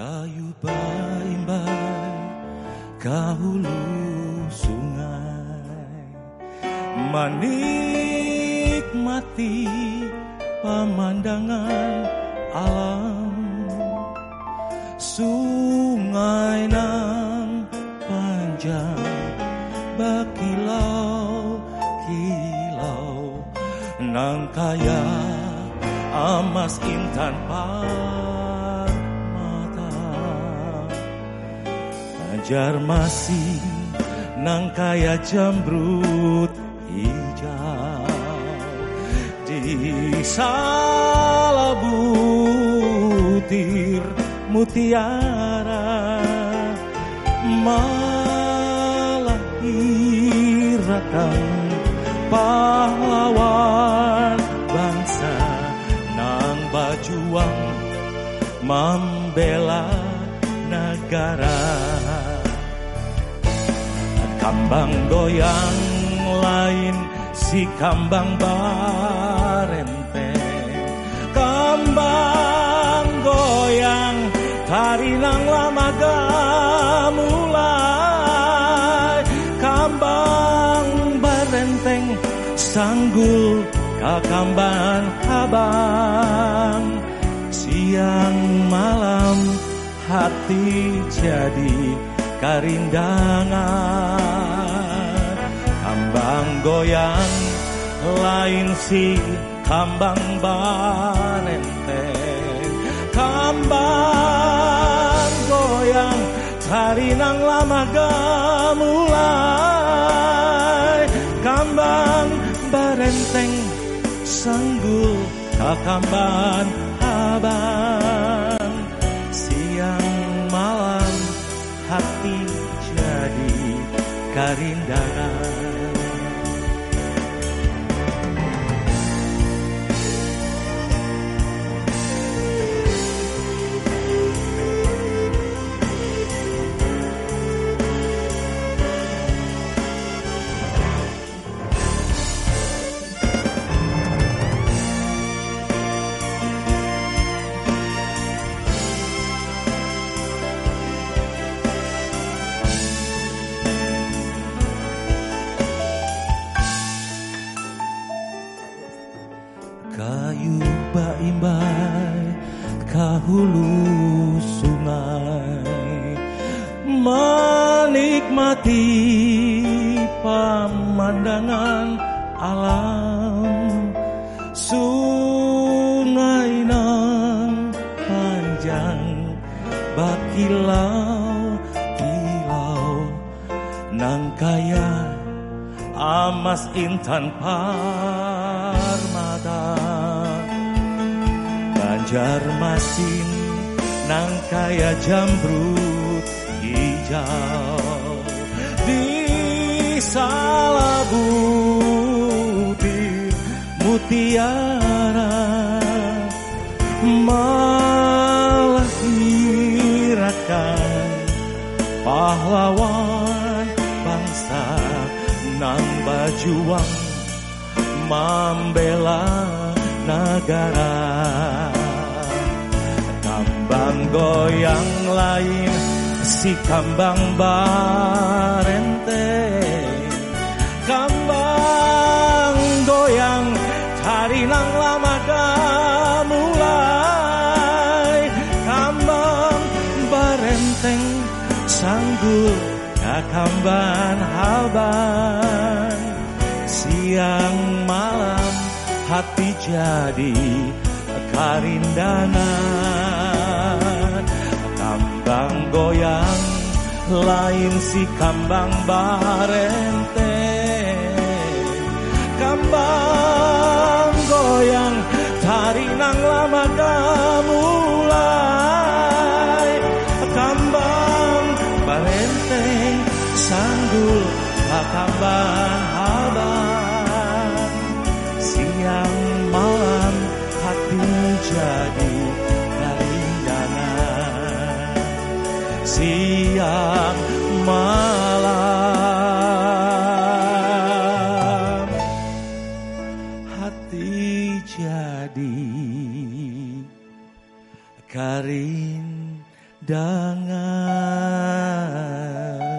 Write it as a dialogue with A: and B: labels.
A: imbai kahulu sungai. Menikmati pemandangan alam. Sungai nan panjang berkilau kilau Nang kaya emas intan mata Banjar masih nang kaya jamrut hijau. Di salabutir mutiara melahirkan pahlawan bangsa nang bajuang membela negara kambang goyang lain si kambang barenteng. Kambang goyang tarinang lama mulai kambang barenteng sanggul kakamban habang siang malam hati jadi karindangan goyang lain si kambang barenteng kambang goyang tarinang lama mulai kambang barenteng sanggul kakamban abang. Siang malam hati jadi karindangan baimbai kahulu sungai. Menikmati pemandangan alam sungai nan panjang bakilau kilau nang kaya amas intan parmata Banjar masin nang kaya jamrut hijau. Di salabutir mutiara melahirkan pahlawan bangsa nang bajuang membela negara kambang goyang lain si kambang barenteng kambang goyang tarinang lama mulai kambang barenteng sanggul kakamban halban siang malam hati jadi karindangan lain si kambang barenteng kambang goyang tarinang lama mulai kambang barenteng sanggul kakamban habang siang malam hati jadi siang malam. Hati jadi karindangan dengan